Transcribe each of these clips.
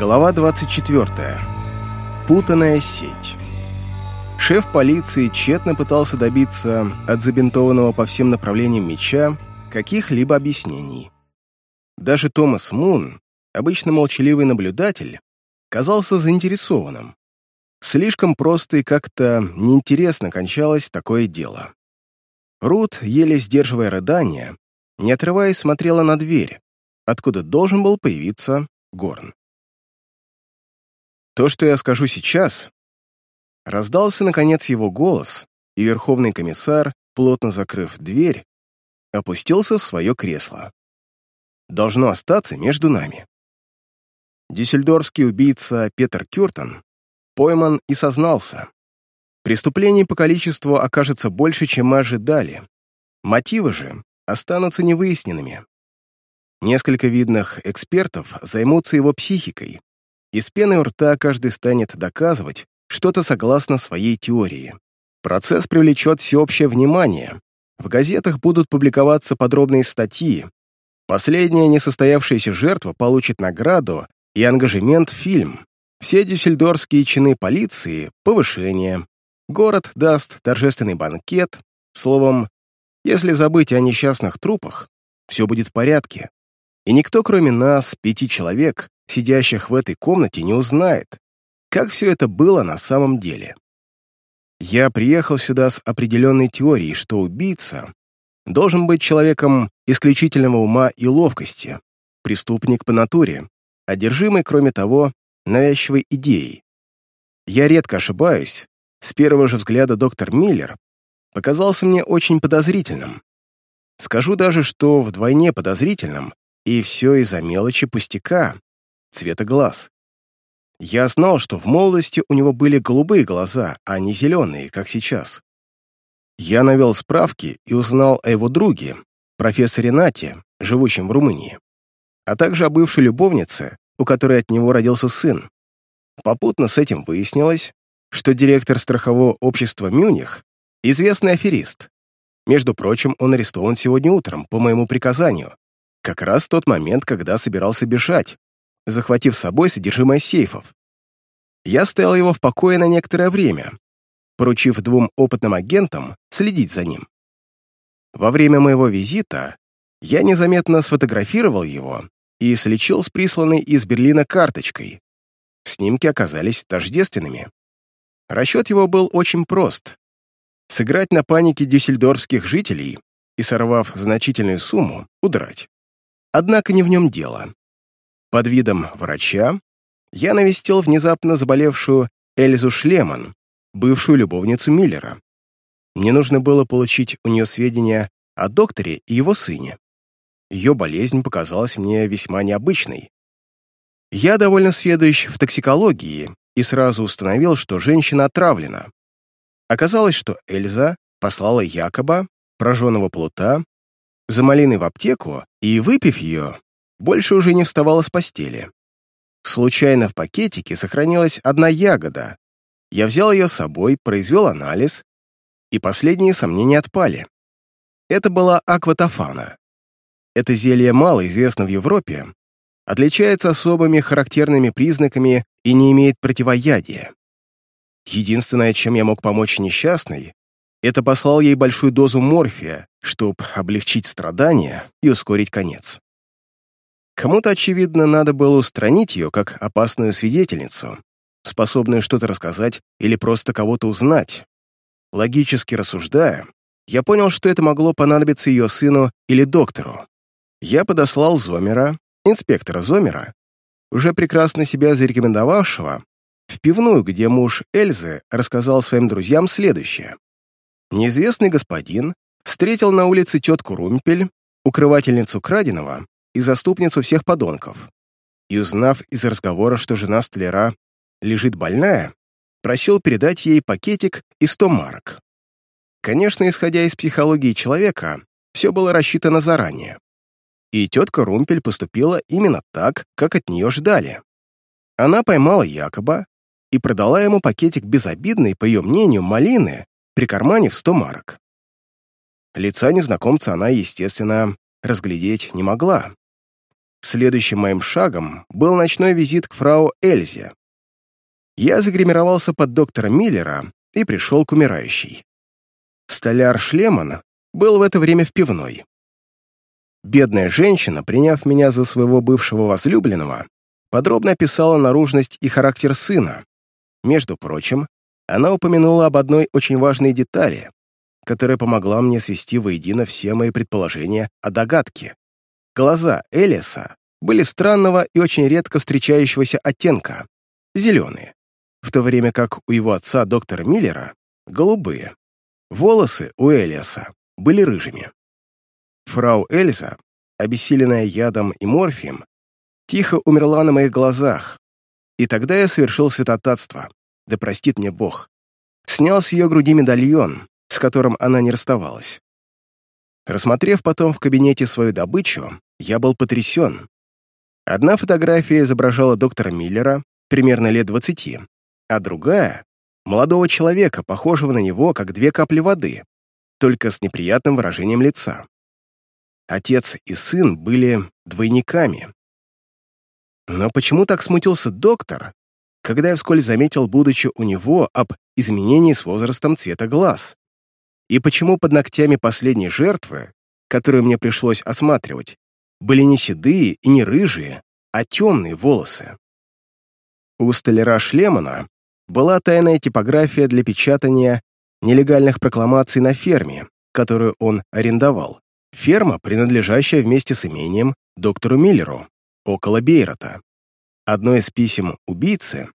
Глава 24. Путанная сеть. Шеф полиции тщетно пытался добиться от забинтованного по всем направлениям меча каких-либо объяснений. Даже Томас Мун, обычно молчаливый наблюдатель, казался заинтересованным. Слишком просто и как-то неинтересно кончалось такое дело. Рут, еле сдерживая рыдание, не отрываясь, смотрела на дверь, откуда должен был появиться Горн. То, что я скажу сейчас, раздался, наконец, его голос, и верховный комиссар, плотно закрыв дверь, опустился в свое кресло. Должно остаться между нами. Дюссельдорфский убийца Петер Кюртон пойман и сознался. Преступлений по количеству окажется больше, чем мы ожидали. Мотивы же останутся невыясненными. Несколько видных экспертов займутся его психикой, из пены у рта каждый станет доказывать что-то согласно своей теории. Процесс привлечет всеобщее внимание. В газетах будут публиковаться подробные статьи. Последняя несостоявшаяся жертва получит награду и ангажемент в фильм. Все дюссельдорфские чины полиции — повышение. Город даст торжественный банкет. Словом, если забыть о несчастных трупах, все будет в порядке. И никто, кроме нас, пяти человек, сидящих в этой комнате, не узнает, как все это было на самом деле. Я приехал сюда с определенной теорией, что убийца должен быть человеком исключительного ума и ловкости, преступник по натуре, одержимый, кроме того, навязчивой идеей. Я редко ошибаюсь, с первого же взгляда доктор Миллер показался мне очень подозрительным. Скажу даже, что вдвойне подозрительным, и все из-за мелочи пустяка, цвета глаз. Я знал, что в молодости у него были голубые глаза, а не зеленые, как сейчас. Я навел справки и узнал о его друге, профессоре Нате, живущем в Румынии, а также о бывшей любовнице, у которой от него родился сын. Попутно с этим выяснилось, что директор страхового общества «Мюних» — известный аферист. Между прочим, он арестован сегодня утром по моему приказанию, как раз в тот момент, когда собирался бежать, захватив с собой содержимое сейфов. Я стоял его в покое на некоторое время, поручив двум опытным агентам следить за ним. Во время моего визита я незаметно сфотографировал его и слечил с присланной из Берлина карточкой. Снимки оказались тождественными. Расчет его был очень прост. Сыграть на панике дюссельдорфских жителей и, сорвав значительную сумму, удрать. Однако не в нем дело. Под видом врача я навестил внезапно заболевшую Эльзу Шлеман, бывшую любовницу Миллера. Мне нужно было получить у нее сведения о докторе и его сыне. Ее болезнь показалась мне весьма необычной. Я довольно сведущ в токсикологии и сразу установил, что женщина отравлена. Оказалось, что Эльза послала якобы прожженного плута за малиной в аптеку и, выпив ее, больше уже не вставала с постели. Случайно в пакетике сохранилась одна ягода. Я взял ее с собой, произвел анализ, и последние сомнения отпали. Это была акватофана. Это зелье мало известно в Европе, отличается особыми характерными признаками и не имеет противоядия. Единственное, чем я мог помочь несчастной, это послал ей большую дозу морфия, чтобы облегчить страдания и ускорить конец. Кому-то, очевидно, надо было устранить ее как опасную свидетельницу, способную что-то рассказать или просто кого-то узнать. Логически рассуждая, я понял, что это могло понадобиться ее сыну или доктору. Я подослал Зомера, инспектора Зомера, уже прекрасно себя зарекомендовавшего, в пивную, где муж Эльзы рассказал своим друзьям следующее. Неизвестный господин встретил на улице тетку Румпель, укрывательницу краденого, и заступницу всех подонков. И узнав из разговора, что жена столяра лежит больная, просил передать ей пакетик и сто марок. Конечно, исходя из психологии человека, все было рассчитано заранее. И тетка Румпель поступила именно так, как от нее ждали. Она поймала Якоба и продала ему пакетик безобидной, по ее мнению, малины, прикарманив сто марок. Лица незнакомца она, естественно, разглядеть не могла. Следующим моим шагом был ночной визит к фрау Эльзе. Я загримировался под доктора Миллера и пришел к умирающей. Столяр Шлеман был в это время в пивной. Бедная женщина, приняв меня за своего бывшего возлюбленного, подробно описала наружность и характер сына. Между прочим, она упомянула об одной очень важной детали, которая помогла мне свести воедино все мои предположения о догадке. Глаза Элиса были странного и очень редко встречающегося оттенка — зеленые, в то время как у его отца, доктора Миллера, голубые. Волосы у Элиаса были рыжими. Фрау Эльза, обессиленная ядом и морфием, тихо умерла на моих глазах, и тогда я совершил святотатство, да простит мне Бог. Снял с ее груди медальон, с которым она не расставалась. Рассмотрев потом в кабинете свою добычу, я был потрясен. Одна фотография изображала доктора Миллера, примерно лет двадцати, а другая — молодого человека, похожего на него, как две капли воды, только с неприятным выражением лица. Отец и сын были двойниками. Но почему так смутился доктор, когда я вскользь заметил, будучи у него, об изменении с возрастом цвета глаз? И почему под ногтями последней жертвы, которую мне пришлось осматривать, были не седые и не рыжие, а темные волосы? У столяра Шлемана была тайная типография для печатания нелегальных прокламаций на ферме, которую он арендовал. Ферма, принадлежащая вместе с имением доктору Миллеру, около Бейрота. Одно из писем убийцы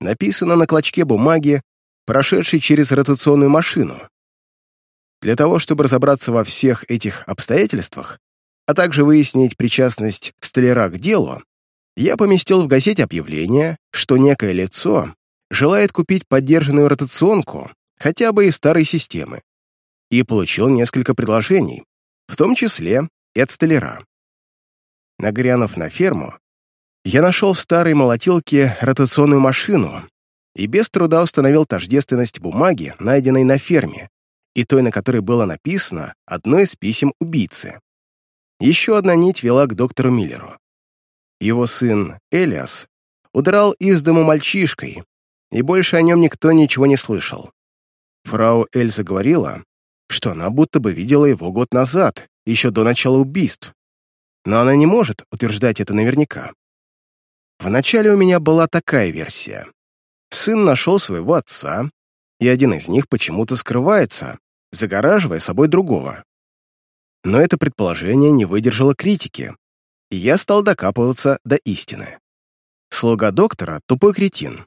написано на клочке бумаги, прошедшей через ротационную машину. Для того, чтобы разобраться во всех этих обстоятельствах, а также выяснить причастность столяра к делу, я поместил в газете объявление, что некое лицо желает купить поддержанную ротационку хотя бы из старой системы, и получил несколько предложений, в том числе и от столяра. Нагрянув на ферму, я нашел в старой молотилке ротационную машину и без труда установил тождественность бумаги, найденной на ферме, и той, на которой было написано одно из писем убийцы. Еще одна нить вела к доктору Миллеру. Его сын Элиас удрал из дому мальчишкой, и больше о нем никто ничего не слышал. Фрау Эльза говорила, что она будто бы видела его год назад, еще до начала убийств. Но она не может утверждать это наверняка. Вначале у меня была такая версия. Сын нашел своего отца, и один из них почему-то скрывается, загораживая собой другого. Но это предположение не выдержало критики, и я стал докапываться до истины. Слуга доктора — тупой кретин.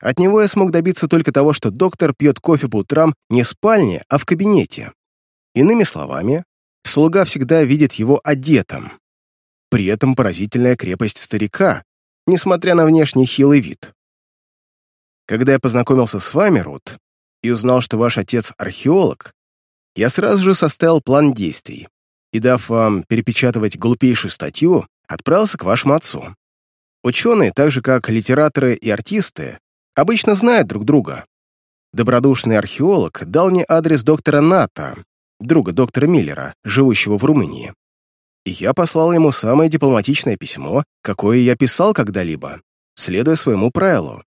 От него я смог добиться только того, что доктор пьет кофе по утрам не в спальне, а в кабинете. Иными словами, слуга всегда видит его одетым. При этом поразительная крепость старика, несмотря на внешний хилый вид. Когда я познакомился с вами, Рут, и узнал, что ваш отец археолог, я сразу же составил план действий и, дав вам перепечатывать глупейшую статью, отправился к вашему отцу. Ученые, так же как литераторы и артисты, обычно знают друг друга. Добродушный археолог дал мне адрес доктора Ната, друга доктора Миллера, живущего в Румынии. И я послал ему самое дипломатичное письмо, какое я писал когда-либо, следуя своему правилу.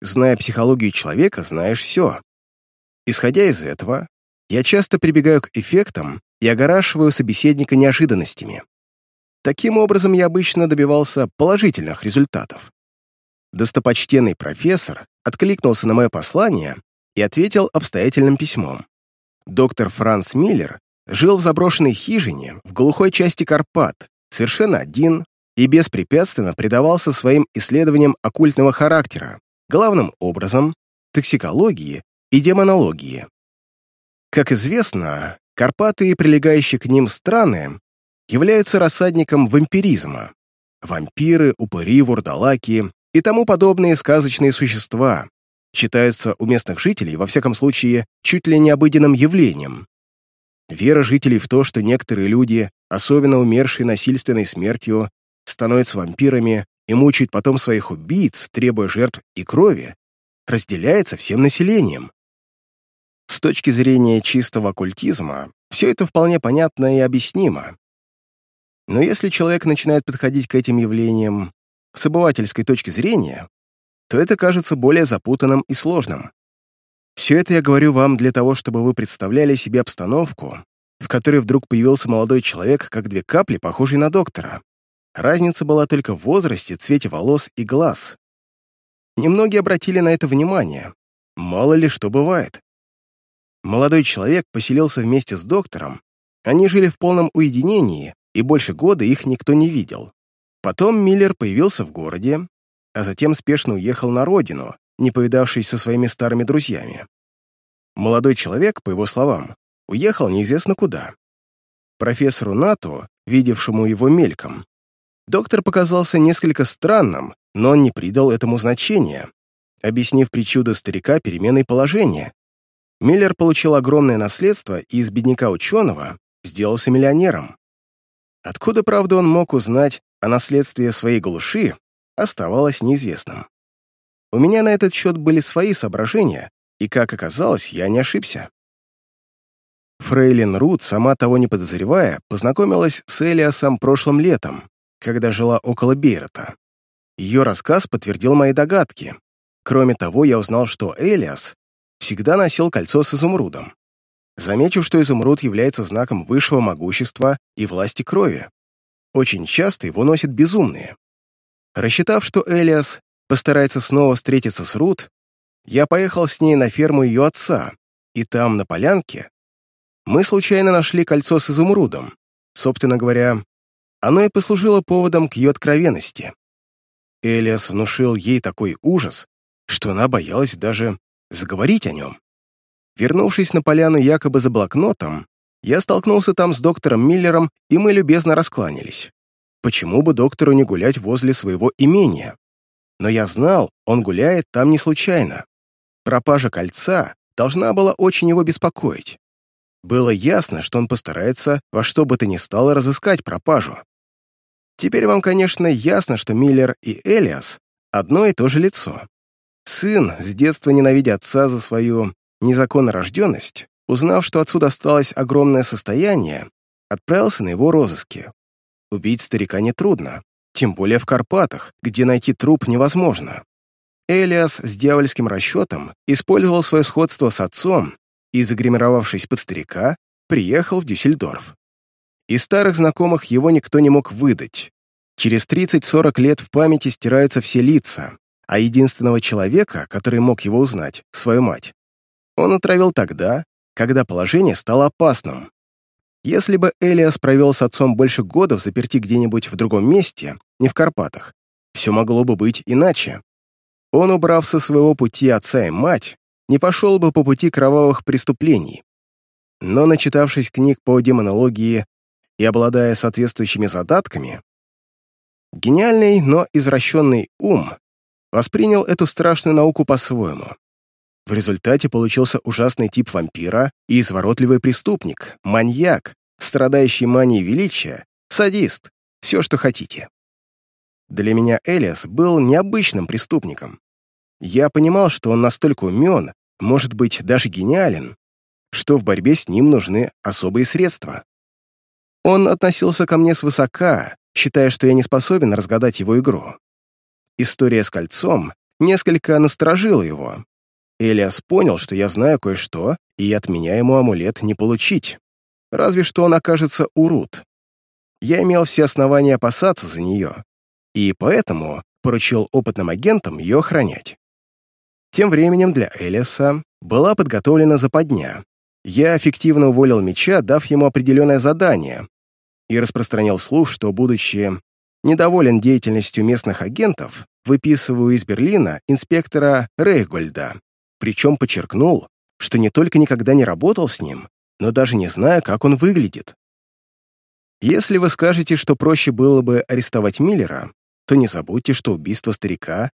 Зная психологию человека, знаешь все. Исходя из этого, я часто прибегаю к эффектам и огорашиваю собеседника неожиданностями. Таким образом, я обычно добивался положительных результатов. Достопочтенный профессор откликнулся на мое послание и ответил обстоятельным письмом. Доктор Франц Миллер жил в заброшенной хижине в глухой части Карпат, совершенно один и беспрепятственно предавался своим исследованиям оккультного характера, главным образом токсикологии и демонологии. Как известно, Карпаты и прилегающие к ним страны являются рассадником вампиризма. Вампиры, упыри, вурдалаки и тому подобные сказочные существа считаются у местных жителей, во всяком случае, чуть ли не обыденным явлением. Вера жителей в то, что некоторые люди, особенно умершие насильственной смертью, становятся вампирами и мучают потом своих убийц, требуя жертв и крови, разделяется всем населением. С точки зрения чистого оккультизма, все это вполне понятно и объяснимо. Но если человек начинает подходить к этим явлениям с обывательской точки зрения, то это кажется более запутанным и сложным. Все это я говорю вам для того, чтобы вы представляли себе обстановку, в которой вдруг появился молодой человек, как две капли, похожий на доктора. Разница была только в возрасте, цвете волос и глаз. Немногие обратили на это внимание. Мало ли что бывает. Молодой человек поселился вместе с доктором, они жили в полном уединении, и больше года их никто не видел. Потом Миллер появился в городе, а затем спешно уехал на родину, не повидавшись со своими старыми друзьями. Молодой человек, по его словам, уехал неизвестно куда. Профессору НАТО, видевшему его мельком, доктор показался несколько странным, но он не придал этому значения, объяснив причуды старика переменой положения. Миллер получил огромное наследство и из бедняка-ученого сделался миллионером. Откуда, правда, он мог узнать о наследстве своей глуши, оставалось неизвестным. У меня на этот счет были свои соображения, и, как оказалось, я не ошибся. Фрейлин Рут, сама того не подозревая, познакомилась с Элиасом прошлым летом, когда жила около Бейрота. Ее рассказ подтвердил мои догадки. Кроме того, я узнал, что Элиас всегда носил кольцо с изумрудом. Замечу, что изумруд является знаком высшего могущества и власти крови. Очень часто его носят безумные. Рассчитав, что Элиас постарается снова встретиться с Рут, я поехал с ней на ферму ее отца, и там, на полянке, мы случайно нашли кольцо с изумрудом. Собственно говоря, оно и послужило поводом к ее откровенности. Элиас внушил ей такой ужас, что она боялась даже заговорить о нем. Вернувшись на поляну якобы за блокнотом, я столкнулся там с доктором Миллером, и мы любезно раскланялись. Почему бы доктору не гулять возле своего имения? Но я знал, он гуляет там не случайно. Пропажа кольца должна была очень его беспокоить. Было ясно, что он постарается во что бы то ни стало разыскать пропажу. Теперь вам, конечно, ясно, что Миллер и Элиас — одно и то же лицо. Сын, с детства ненавидя отца за свою незаконно рожденность, узнав, что отсюда осталось огромное состояние, отправился на его розыски. Убить старика нетрудно, тем более в Карпатах, где найти труп невозможно. Элиас с дьявольским расчетом использовал свое сходство с отцом и, загримировавшись под старика, приехал в Дюссельдорф. Из старых знакомых его никто не мог выдать. Через 30-40 лет в памяти стираются все лица, а единственного человека, который мог его узнать, свою мать, он отравил тогда, когда положение стало опасным. Если бы Элиас провел с отцом больше года в заперти где-нибудь в другом месте, не в Карпатах, все могло бы быть иначе. Он, убрав со своего пути отца и мать, не пошел бы по пути кровавых преступлений. Но, начитавшись книг по демонологии и обладая соответствующими задатками, гениальный, но извращенный ум воспринял эту страшную науку по-своему. В результате получился ужасный тип вампира и изворотливый преступник, маньяк, страдающий манией величия, садист, все, что хотите. Для меня Элиас был необычным преступником. Я понимал, что он настолько умен, может быть, даже гениален, что в борьбе с ним нужны особые средства. Он относился ко мне свысока, считая, что я не способен разгадать его игру. История с кольцом несколько насторожила его, Элиас понял, что я знаю кое-что, и от меня ему амулет не получить. Разве что он окажется урод. Я имел все основания опасаться за нее, и поэтому поручил опытным агентам ее охранять. Тем временем для Элиаса была подготовлена западня. Я эффективно уволил меча, дав ему определенное задание, и распространил слух, что, будучи недоволен деятельностью местных агентов, выписываю из Берлина инспектора Рейгольда, причем подчеркнул, что не только никогда не работал с ним, но даже не знаю, как он выглядит. Если вы скажете, что проще было бы арестовать Миллера, то не забудьте, что убийство старика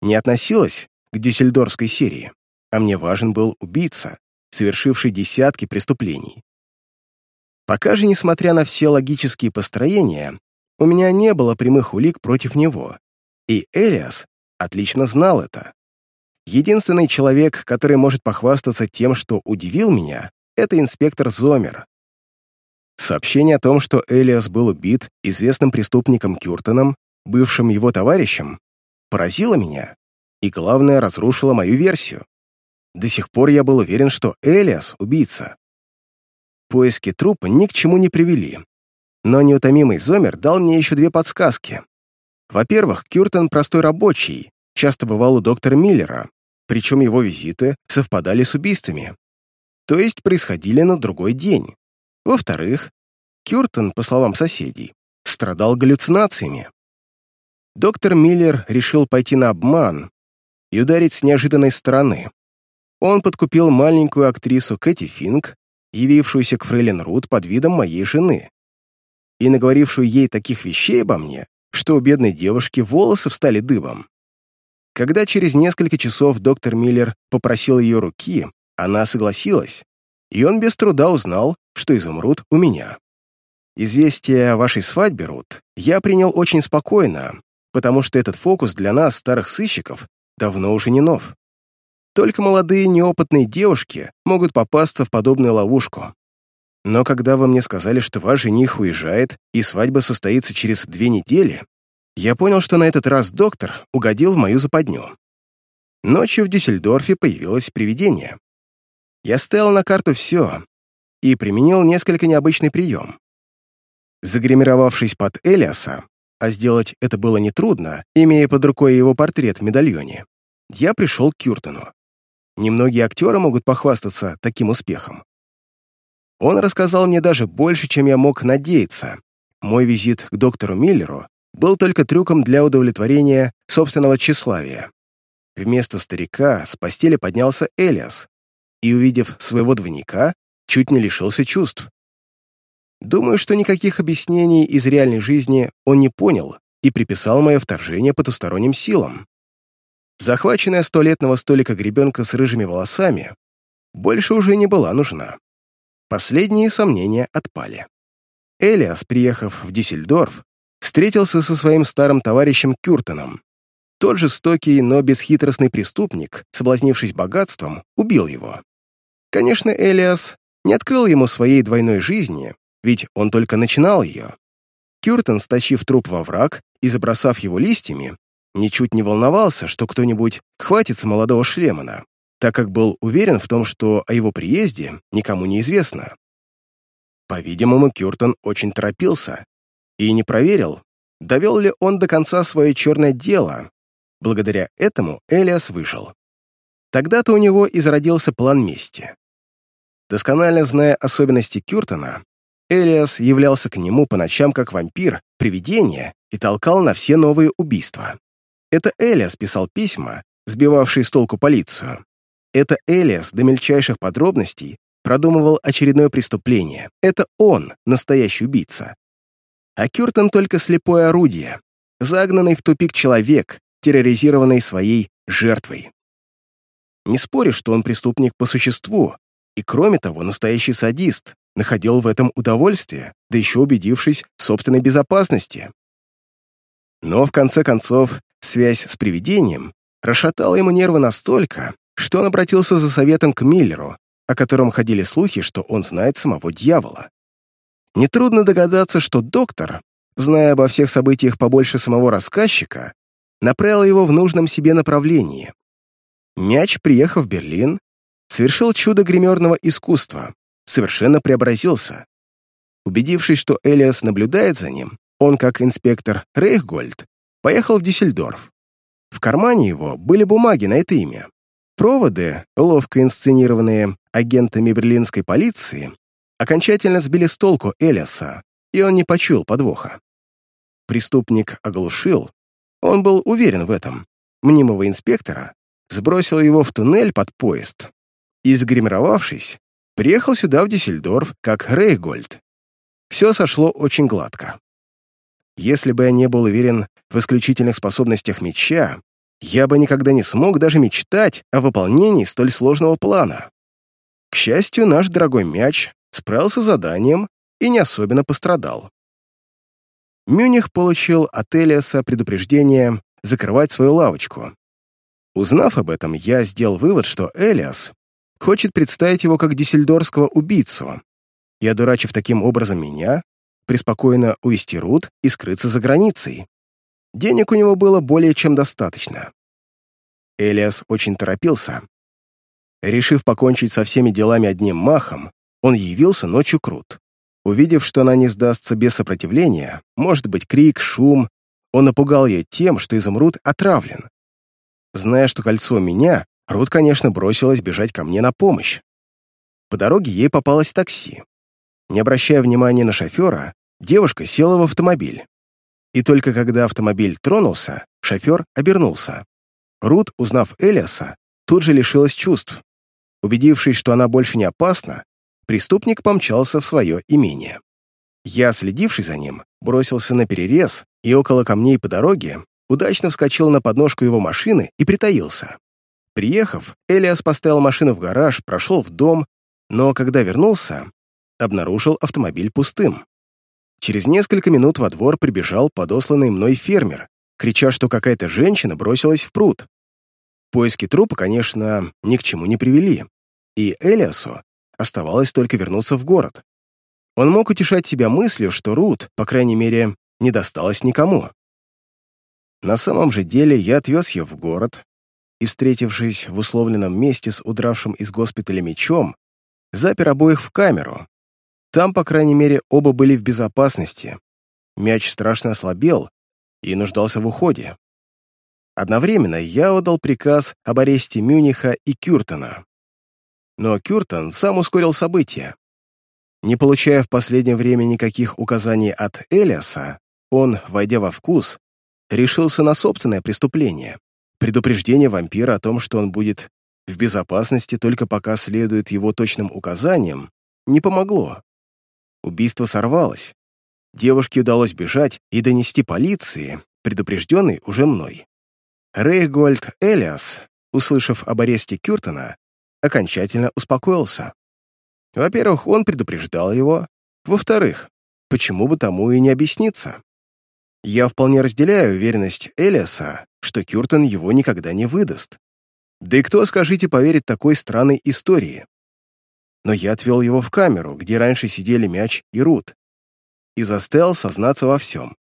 не относилось к дюссельдорфской серии, а мне важен был убийца, совершивший десятки преступлений. Пока же, несмотря на все логические построения, у меня не было прямых улик против него, и Элиас отлично знал это. Единственный человек, который может похвастаться тем, что удивил меня, это инспектор Зомер. Сообщение о том, что Элиас был убит известным преступником Кюртоном, бывшим его товарищем, поразило меня и, главное, разрушило мою версию. До сих пор я был уверен, что Элиас — убийца. Поиски трупа ни к чему не привели, но неутомимый Зомер дал мне еще две подсказки. Во-первых, Кюртон простой рабочий, часто бывал у доктора Миллера, причем его визиты совпадали с убийствами, то есть происходили на другой день. Во-вторых, Кюртон, по словам соседей, страдал галлюцинациями. Доктор Миллер решил пойти на обман и ударить с неожиданной стороны. Он подкупил маленькую актрису Кэти Финк, явившуюся к Фрейлин Рут под видом моей жены, и наговорившую ей таких вещей обо мне, что у бедной девушки волосы встали дыбом. Когда через несколько часов доктор Миллер попросил ее руки, она согласилась, и он без труда узнал, что изумруд у меня. Известие о вашей свадьбе, Рут, я принял очень спокойно, потому что этот фокус для нас, старых сыщиков, давно уже не нов. Только молодые неопытные девушки могут попасться в подобную ловушку. Но когда вы мне сказали, что ваш жених уезжает, и свадьба состоится через две недели, я понял, что на этот раз доктор угодил в мою западню. Ночью в Дюссельдорфе появилось привидение. Я ставил на карту все и применил несколько необычный прием. Загримировавшись под Элиаса, а сделать это было нетрудно, имея под рукой его портрет в медальоне, я пришел к Кюртону. Немногие актеры могут похвастаться таким успехом. Он рассказал мне даже больше, чем я мог надеяться. Мой визит к доктору Миллеру был только трюком для удовлетворения собственного тщеславия. Вместо старика с постели поднялся Элиас и, увидев своего двойника, чуть не лишился чувств. Думаю, что никаких объяснений из реальной жизни он не понял и приписал мое вторжение потусторонним силам. Захваченная с туалетного столика гребенка с рыжими волосами больше уже не была нужна. Последние сомнения отпали. Элиас, приехав в Диссельдорф, встретился со своим старым товарищем Кюртоном. Тот жестокий, но бесхитростный преступник, соблазнившись богатством, убил его. Конечно, Элиас не открыл ему своей двойной жизни, ведь он только начинал ее. Кюртон, стащив труп во враг и забросав его листьями, ничуть не волновался, что кто-нибудь хватится молодого Шлемана так как был уверен в том, что о его приезде никому не известно. По-видимому, Кюртон очень торопился и не проверил, довел ли он до конца свое черное дело. Благодаря этому Элиас вышел. Тогда-то у него и план мести. Досконально зная особенности Кюртона, Элиас являлся к нему по ночам как вампир, привидение и толкал на все новые убийства. Это Элиас писал письма, сбивавшие с толку полицию. Это Элиас до мельчайших подробностей продумывал очередное преступление. Это он, настоящий убийца. А Кюртон только слепое орудие, загнанный в тупик человек, терроризированный своей жертвой. Не спорю, что он преступник по существу, и кроме того, настоящий садист, находил в этом удовольствие, да еще убедившись в собственной безопасности. Но, в конце концов, связь с привидением расшатала ему нервы настолько, что он обратился за советом к Миллеру, о котором ходили слухи, что он знает самого дьявола. Нетрудно догадаться, что доктор, зная обо всех событиях побольше самого рассказчика, направил его в нужном себе направлении. Мяч, приехав в Берлин, совершил чудо гримерного искусства, совершенно преобразился. Убедившись, что Элиас наблюдает за ним, он, как инспектор Рейхгольд, поехал в Дюссельдорф. В кармане его были бумаги на это имя. Проводы, ловко инсценированные агентами берлинской полиции, окончательно сбили с толку Элиаса, и он не почуял подвоха. Преступник оглушил, он был уверен в этом, мнимого инспектора, сбросил его в туннель под поезд и, загримировавшись, приехал сюда, в Диссельдорф, как Рейгольд. Все сошло очень гладко. Если бы я не был уверен в исключительных способностях меча, я бы никогда не смог даже мечтать о выполнении столь сложного плана. К счастью, наш дорогой мяч справился с заданием и не особенно пострадал. Мюних получил от Элиаса предупреждение закрывать свою лавочку. Узнав об этом, я сделал вывод, что Элиас хочет представить его как диссельдорского убийцу, и, одурачив таким образом меня, преспокойно увести Рут и скрыться за границей. Денег у него было более чем достаточно. Элиас очень торопился. Решив покончить со всеми делами одним махом, он явился ночью крут. Увидев, что она не сдастся без сопротивления, может быть, крик, шум, он напугал ее тем, что изумруд отравлен. Зная, что кольцо меня, Рут, конечно, бросилась бежать ко мне на помощь. По дороге ей попалось такси. Не обращая внимания на шофера, девушка села в автомобиль. И только когда автомобиль тронулся, шофер обернулся. Рут, узнав Элиаса, тут же лишилась чувств. Убедившись, что она больше не опасна, преступник помчался в свое имение. Я, следивший за ним, бросился на перерез и около камней по дороге удачно вскочил на подножку его машины и притаился. Приехав, Элиас поставил машину в гараж, прошел в дом, но когда вернулся, обнаружил автомобиль пустым. Через несколько минут во двор прибежал подосланный мной фермер, крича, что какая-то женщина бросилась в пруд. Поиски трупа, конечно, ни к чему не привели, и Элиасу оставалось только вернуться в город. Он мог утешать себя мыслью, что Рут, по крайней мере, не досталась никому. На самом же деле я отвез ее в город и, встретившись в условленном месте с удравшим из госпиталя мечом, запер обоих в камеру. Там, по крайней мере, оба были в безопасности. Мяч страшно ослабел и нуждался в уходе. Одновременно я отдал приказ об аресте Мюниха и Кюртона. Но Кюртон сам ускорил события. Не получая в последнее время никаких указаний от Элиаса, он, войдя во вкус, решился на собственное преступление. Предупреждение вампира о том, что он будет в безопасности только пока следует его точным указаниям, не помогло. Убийство сорвалось. Девушке удалось бежать и донести полиции, предупрежденный уже мной. Рейгольд Элиас, услышав об аресте Кюртона, окончательно успокоился. Во-первых, он предупреждал его. Во-вторых, почему бы тому и не объясниться? Я вполне разделяю уверенность Элиаса, что Кюртон его никогда не выдаст. Да и кто, скажите, поверит такой странной истории? Но я отвел его в камеру, где раньше сидели мяч и Рут, и заставил сознаться во всем.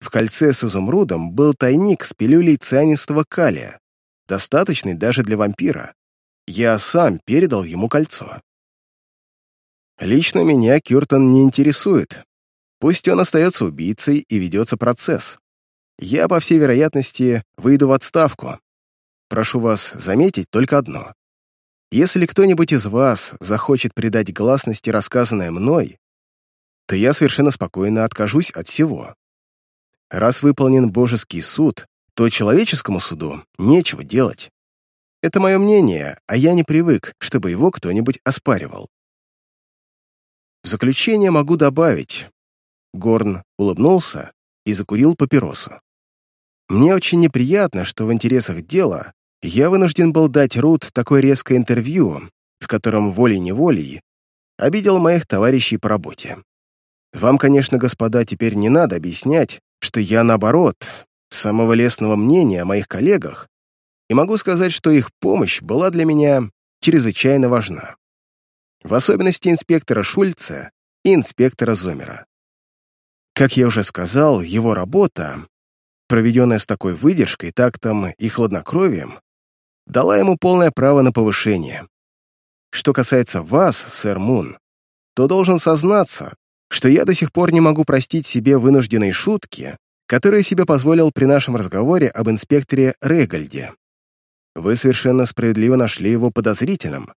В кольце с изумрудом был тайник с пилюлей цианистого калия, достаточный даже для вампира. Я сам передал ему кольцо. Лично меня Кюртон не интересует. Пусть он остается убийцей и ведется процесс. Я, по всей вероятности, выйду в отставку. Прошу вас заметить только одно. Если кто-нибудь из вас захочет придать гласности рассказанное мной, то я совершенно спокойно откажусь от всего. Раз выполнен божеский суд, то человеческому суду нечего делать. Это мое мнение, а я не привык, чтобы его кто-нибудь оспаривал. В заключение могу добавить. Горн улыбнулся и закурил папиросу. Мне очень неприятно, что в интересах дела я вынужден был дать Рут такое резкое интервью, в котором волей-неволей обидел моих товарищей по работе. Вам, конечно, господа, теперь не надо объяснять, что я, наоборот, самого лестного мнения о моих коллегах и могу сказать, что их помощь была для меня чрезвычайно важна. В особенности инспектора Шульца и инспектора Зомера. Как я уже сказал, его работа, проведенная с такой выдержкой, тактом и хладнокровием, дала ему полное право на повышение. Что касается вас, сэр Мун, то должен сознаться, что я до сих пор не могу простить себе вынужденные шутки, которые себе позволил при нашем разговоре об инспекторе Регальде. Вы совершенно справедливо нашли его подозрительным.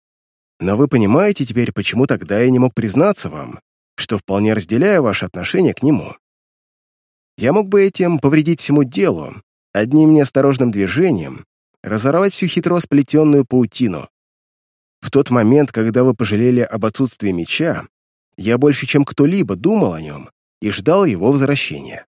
Но вы понимаете теперь, почему тогда я не мог признаться вам, что вполне разделяю ваше отношение к нему. Я мог бы этим повредить всему делу, одним неосторожным движением разорвать всю хитро сплетенную паутину. В тот момент, когда вы пожалели об отсутствии меча, я больше, чем кто-либо думал о нем и ждал его возвращения.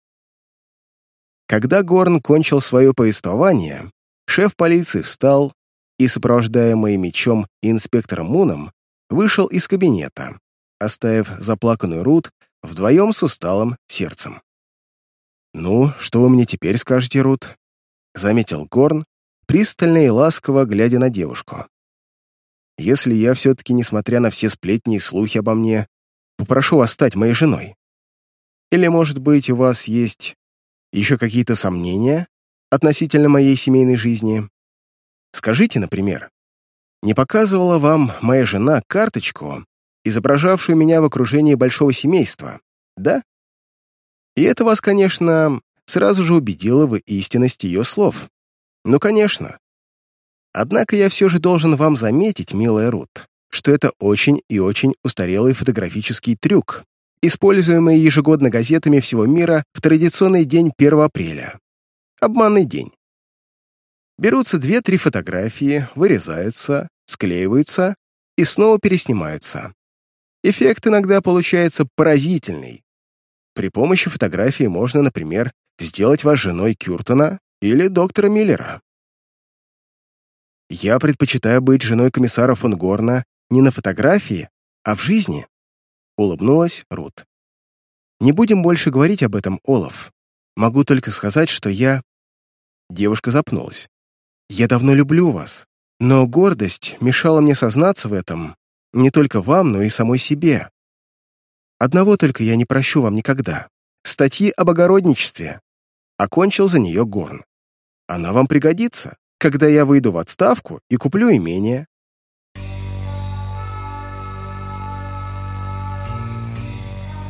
Когда Горн кончил свое повествование, Шеф полиции встал и, сопровождаемый мечом и инспектором Муном, вышел из кабинета, оставив заплаканную Рут вдвоем с усталым сердцем. «Ну, что вы мне теперь скажете, Рут?» — заметил Горн, пристально и ласково глядя на девушку. «Если я все-таки, несмотря на все сплетни и слухи обо мне, попрошу вас стать моей женой? Или, может быть, у вас есть еще какие-то сомнения относительно моей семейной жизни? Скажите, например, не показывала вам моя жена карточку, изображавшую меня в окружении большого семейства, да? И это вас, конечно, сразу же убедило в истинности ее слов. Ну, конечно. Однако я все же должен вам заметить, милая Рут, что это очень и очень устарелый фотографический трюк, используемый ежегодно газетами всего мира в традиционный день 1 апреля. Обманный день. Берутся две-три фотографии, вырезаются, склеиваются и снова переснимаются. Эффект иногда получается поразительный. При помощи фотографии можно, например, сделать вас женой Кюртона или доктора Миллера. Я предпочитаю быть женой комиссара фон Горна не на фотографии, а в жизни, улыбнулась Рут. Не будем больше говорить об этом, Олаф. Могу только сказать, что я... Девушка запнулась. Я давно люблю вас, но гордость мешала мне сознаться в этом не только вам, но и самой себе. Одного только я не прощу вам никогда. Статьи об огородничестве. Окончил за нее Горн. Она вам пригодится, когда я выйду в отставку и куплю имение.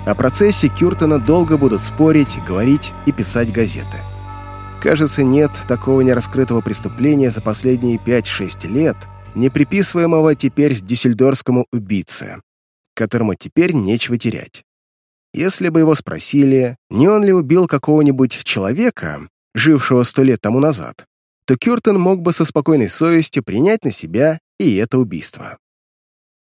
О процессе Кюртона долго будут спорить, говорить и писать газеты. Кажется, нет такого нераскрытого преступления за последние 5-6 лет, не приписываемого теперь дюссельдорскому убийце, которому теперь нечего терять. Если бы его спросили, не он ли убил какого-нибудь человека, жившего сто лет тому назад, то Кюртон мог бы со спокойной совестью принять на себя и это убийство.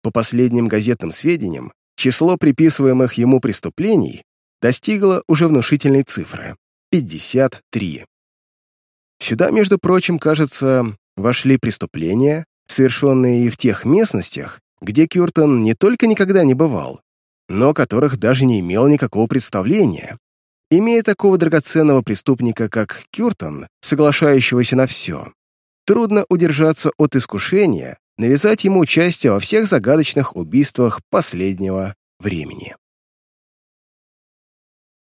По последним газетным сведениям, число приписываемых ему преступлений достигло уже внушительной цифры — 53. Сюда, между прочим, кажется, вошли преступления, совершенные и в тех местностях, где Кюртон не только никогда не бывал, но которых даже не имел никакого представления. Имея такого драгоценного преступника, как Кюртон, соглашающегося на все, трудно удержаться от искушения навязать ему участие во всех загадочных убийствах последнего времени.